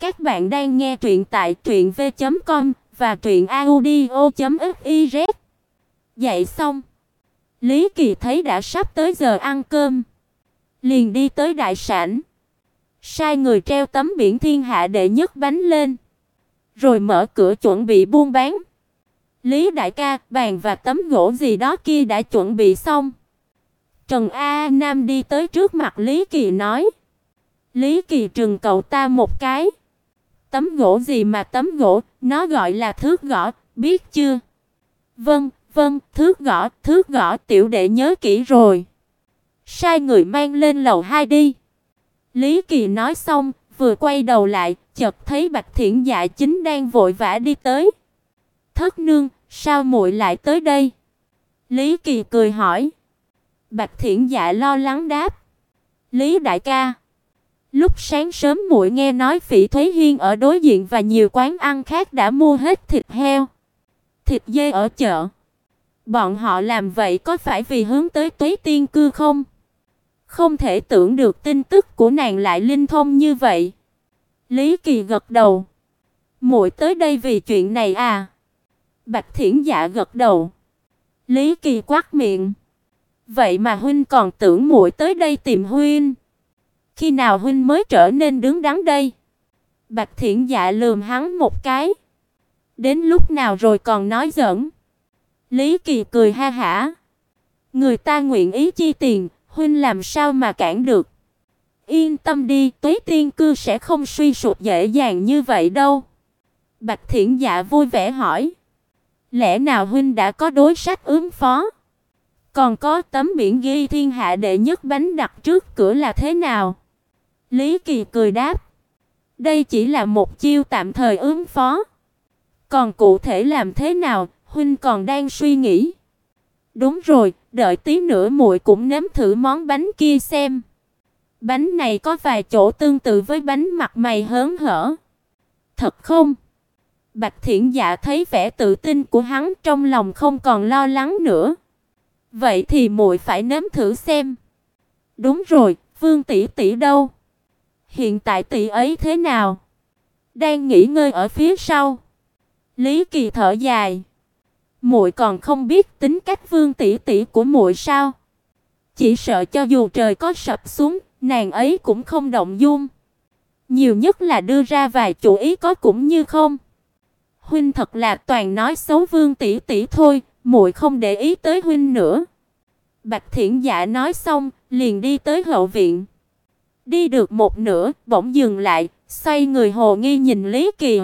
Các bạn đang nghe truyện tại truyệnv.com và truyệnaudio.fiz. Dậy xong, Lý Kỳ thấy đã sắp tới giờ ăn cơm, liền đi tới đại sảnh, sai người treo tấm biển thiên hạ đệ nhất bánh lên, rồi mở cửa chuẩn bị buôn bán. Lý đại ca, bàn và tấm gỗ gì đó kia đã chuẩn bị xong. Trần A Nam đi tới trước mặt Lý Kỳ nói: "Lý Kỳ trừng cậu ta một cái. Tấm gỗ gì mà tấm gỗ, nó gọi là thước gõ, biết chưa?" "Vâng, vâng, thước gõ, thước gõ tiểu đệ nhớ kỹ rồi." Sai người mang lên lầu 2 đi. Lý Kỳ nói xong, vừa quay đầu lại, chợt thấy Bạch Thiển Dạ chính đang vội vã đi tới. "Thất nương, sao muội lại tới đây?" Lý Kỳ cười hỏi. Bạch Thiển Dạ lo lắng đáp: "Lý đại ca, lúc sáng sớm muội nghe nói Phỉ Thúy Hiên ở đối diện và nhiều quán ăn khác đã mua hết thịt heo, thịt dê ở chợ. Bọn họ làm vậy có phải vì hướng tới túy Tiên cư không?" Không thể tưởng được tin tức của nàng lại linh thông như vậy. Lý Kỳ gật đầu. Muội tới đây vì chuyện này à? Bạch Thiển Dạ gật đầu. Lý Kỳ quát miệng. Vậy mà huynh còn tưởng muội tới đây tìm huynh. Khi nào huynh mới trở nên đứng đắn đây? Bạch Thiển Dạ lườm hắn một cái. Đến lúc nào rồi còn nói giỡn? Lý Kỳ cười ha hả. Người ta nguyện ý chi tiền, huynh làm sao mà cản được? Yên tâm đi, Tuế Tiên cư sẽ không suy sụp dễ dàng như vậy đâu. Bạch Thiển Dạ vui vẻ hỏi. Lẽ nào huynh đã có đối sách ứng phó? Còn có tấm biển ghi thiên hạ đệ nhất bánh đặt trước cửa là thế nào? Lý Kỳ cười đáp. Đây chỉ là một chiêu tạm thời ứng phó. Còn cụ thể làm thế nào, huynh còn đang suy nghĩ. Đúng rồi, đợi tí nữa muội cũng nếm thử món bánh kia xem. Bánh này có vài chỗ tương tự với bánh mặt mày hớn hở. Thật không? Bạch Thiển Dạ thấy vẻ tự tin của hắn trong lòng không còn lo lắng nữa. Vậy thì muội phải nếm thử xem. Đúng rồi, Vương tỷ tỷ đâu? Hiện tại tỷ ấy thế nào? Đang nghỉ ngơi ở phía sau. Lý Kỳ thở dài. Muội còn không biết tính cách Vương tỷ tỷ của muội sao? Chỉ sợ cho dù trời có sập xuống, nàng ấy cũng không động dung. Nhiều nhất là đưa ra vài chủ ý có cũng như không. Huynh thật là toàn nói xấu Vương tỷ tỷ thôi, muội không để ý tới huynh nữa. Bạch Thiển Dạ nói xong, liền đi tới hậu viện. Đi được một nửa, bỗng dừng lại, xoay người hồ nghi nhìn Lý Kỳ.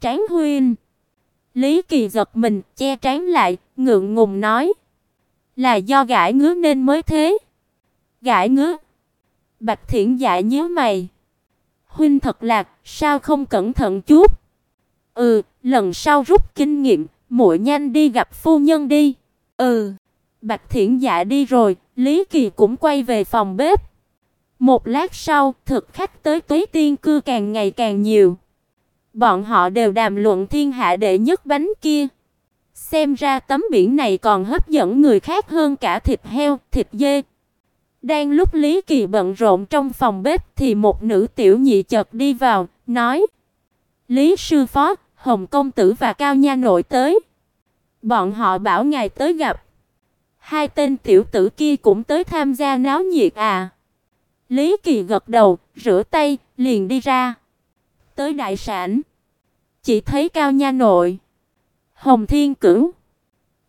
Tráng huynh. Lý Kỳ giật mình, che trán lại, ngượng ngùng nói: "Là do gãi ngứa nên mới thế." Gãi ngứa? Bạch Thiển Dạ nhíu mày. Huynh thật là, sao không cẩn thận chút? Ừ, lần sau rút kinh nghiệm, muội nhanh đi gặp phu nhân đi. Ừ. Bạch Thiển Dạ đi rồi, Lý Kỳ cũng quay về phòng bếp. Một lát sau, thực khách tới Tuế Tiên cư càng ngày càng nhiều. Bọn họ đều đàm luận thiên hạ đệ nhất bánh kia. Xem ra tấm biển này còn hấp dẫn người khác hơn cả thịt heo, thịt dê. Đang lúc Lý Kỳ bận rộn trong phòng bếp thì một nữ tiểu nhị chợt đi vào, nói: "Lý sư phó, Hồng công tử và Cao nha nội tới. Bọn họ bảo ngài tới gặp." Hai tên tiểu tử kia cũng tới tham gia náo nhiệt à? Lý Kỳ gật đầu, rửa tay, liền đi ra. Tới đại sảnh, chỉ thấy Cao Nha nội, Hồng Thiên Cửu,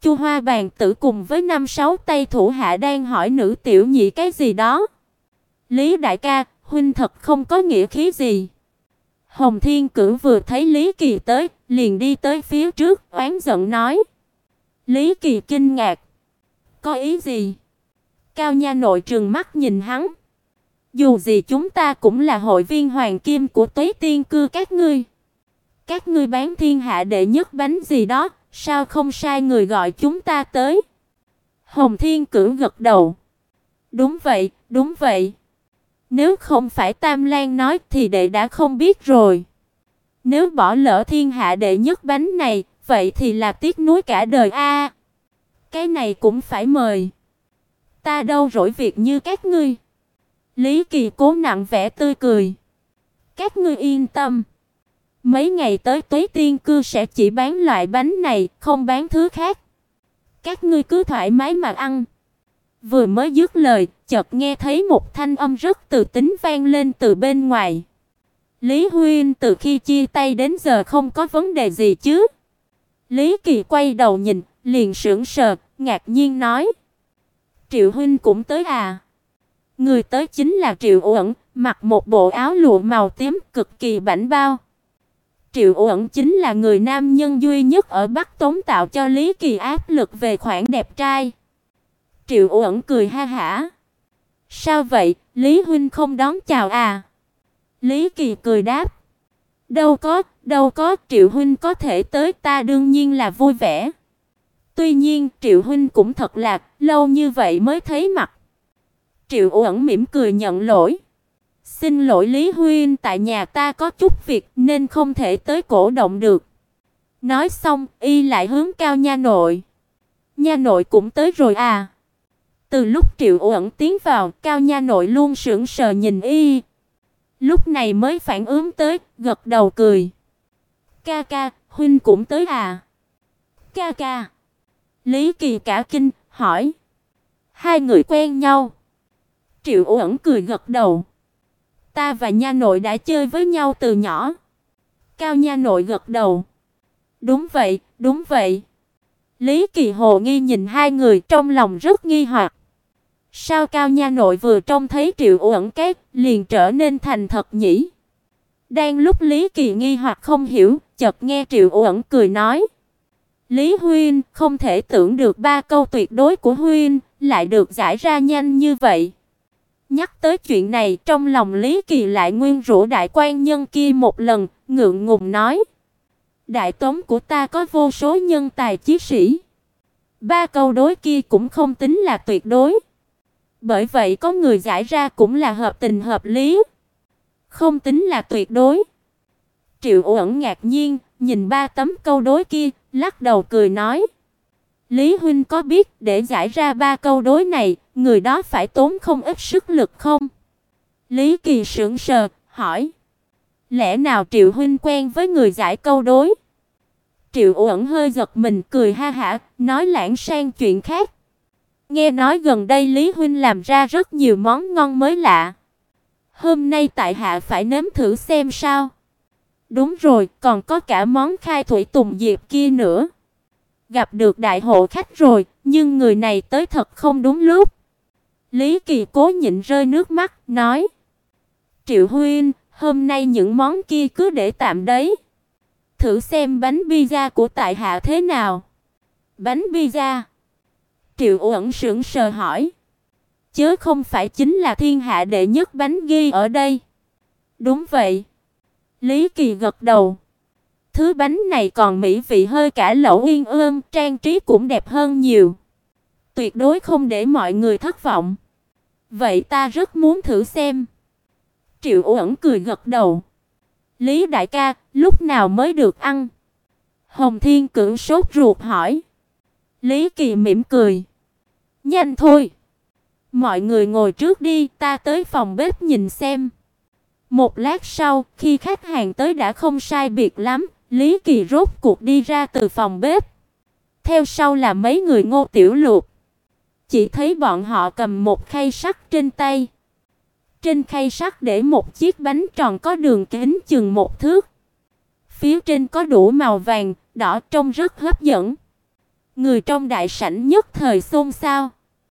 Chu Hoa bàn tử cùng với năm sáu tay thủ hạ đang hỏi nữ tiểu nhị cái gì đó. Lý đại ca, huynh thật không có nghĩa khí gì. Hồng Thiên Cửu vừa thấy Lý Kỳ tới, liền đi tới phía trước, oán giận nói: "Lý Kỳ kinh ngạc, có ý gì?" Cao nha nội trừng mắt nhìn hắn. Dù gì chúng ta cũng là hội viên hoàng kim của Tuế Tiên cư các ngươi. Các ngươi bán thiên hạ đệ nhất bánh gì đó, sao không sai người gọi chúng ta tới? Hồng Thiên Cửu gật đầu. Đúng vậy, đúng vậy. Nếu không phải Tam Lan nói thì đệ đã không biết rồi. Nếu bỏ lỡ thiên hạ đệ nhất bánh này, vậy thì là tiếc nuối cả đời a. cái này cũng phải mời. Ta đâu rỗi việc như các ngươi. Lý Kỳ cố nặng vẻ tươi cười. Các ngươi yên tâm. Mấy ngày tới Tuế Tiên cư sẽ chỉ bán loại bánh này, không bán thứ khác. Các ngươi cứ thoải mái mà ăn. Vừa mới dứt lời, chợt nghe thấy một thanh âm rất từ tính vang lên từ bên ngoài. Lý Huyên từ khi chia tay đến giờ không có vấn đề gì chứ? Lý Kỳ quay đầu nhìn, liền sững sờ, ngạc nhiên nói: "Triệu huynh cũng tới à?" Người tới chính là Triệu Uẩn, mặc một bộ áo lụa màu tím cực kỳ bảnh bao. Triệu Uẩn chính là người nam nhân duy nhất ở Bắc Tống tạo cho Lý Kỳ áp lực về khoản đẹp trai. Triệu Uẩn cười ha hả. "Sao vậy, Lý huynh không đón chào à?" Lý Kỳ cười đáp. "Đâu có, đâu có, Triệu huynh có thể tới ta đương nhiên là vui vẻ." Tuy nhiên, Triệu huynh cũng thật lạc lâu như vậy mới thấy mặt. Triệu Uẩn mỉm cười nhận lỗi. "Xin lỗi Lý huynh, tại nhà ta có chút việc nên không thể tới cổ động được." Nói xong, y lại hướng Cao nha nội. "Nha nội cũng tới rồi à?" Từ lúc Triệu Uẩn tiến vào, Cao nha nội luôn sững sờ nhìn y. Lúc này mới phản ứng tới, gật đầu cười. "Ca ca, huynh cũng tới à?" "Ca ca." Lý Kỳ cả kinh, hỏi. Hai người quen nhau. Triệu Uẩn cười gật đầu. Ta và nha nội đã chơi với nhau từ nhỏ. Cao nha nội gật đầu. Đúng vậy, đúng vậy. Lý Kỳ hồ nghi nhìn hai người trong lòng rất nghi hoặc. Sao Cao nha nội vừa trông thấy Triệu Uẩn két liền trở nên thành thật nhỉ? Đang lúc Lý Kỳ nghi hoặc không hiểu, chợt nghe Triệu Uẩn cười nói: "Lý huynh, không thể tưởng được ba câu tuyệt đối của huynh lại được giải ra nhanh như vậy." Nhắc tới chuyện này, trong lòng Lý Kỳ lại nguyên rủa đại quan nhân kia một lần, ngượng ngùng nói: "Đại tống của ta có vô số nhân tài chí sĩ, ba câu đối kia cũng không tính là tuyệt đối." Bởi vậy có người giải ra cũng là hợp tình hợp lý, không tính là tuyệt đối. Triệu Uẩn ngạc nhiên, nhìn ba tấm câu đối kia, lắc đầu cười nói: "Lý huynh có biết để giải ra ba câu đối này, người đó phải tốn không ít sức lực không?" Lý Kỳ sững sờ, hỏi: "Lẽ nào Triệu huynh quen với người giải câu đối?" Triệu Uẩn hơi giật mình cười ha hả, nói lãng sang chuyện khác. Nghe nói gần đây Lý huynh làm ra rất nhiều món ngon mới lạ. Hôm nay tại hạ phải nếm thử xem sao. Đúng rồi, còn có cả món khai thủy tùng diệp kia nữa. Gặp được đại hộ khách rồi, nhưng người này tới thật không đúng lúc. Lý Kỳ cố nhịn rơi nước mắt, nói: "Triệu huynh, hôm nay những món kia cứ để tạm đấy. Thử xem bánh pizza của tại hạ thế nào." Bánh pizza? Triệu Uẩn sững sờ hỏi. Chớ không phải chính là thiên hạ đệ nhất bánh ghi ở đây. Đúng vậy. Lý Kỳ gật đầu. Thứ bánh này còn mỹ vị hơi cả lẩu yên ương, trang trí cũng đẹp hơn nhiều. Tuyệt đối không để mọi người thất vọng. Vậy ta rất muốn thử xem. Triệu Uẩn cười gật đầu. Lý đại ca, lúc nào mới được ăn? Hồng Thiên Cửu sốt ruột hỏi. Lý Kỳ mỉm cười. Nhanh thôi. Mọi người ngồi trước đi, ta tới phòng bếp nhìn xem. Một lát sau, khi khách hàng tới đã không sai biệt lắm, Lý Kỳ rốt cuộc đi ra từ phòng bếp. Theo sau là mấy người Ngô Tiểu Lục. Chỉ thấy bọn họ cầm một khay sắt trên tay. Trên khay sắt để một chiếc bánh tròn có đường kính chừng một thước. Phía trên có đủ màu vàng, đỏ trông rất hấp dẫn. Người trong đại sảnh nhất thời xôn xao.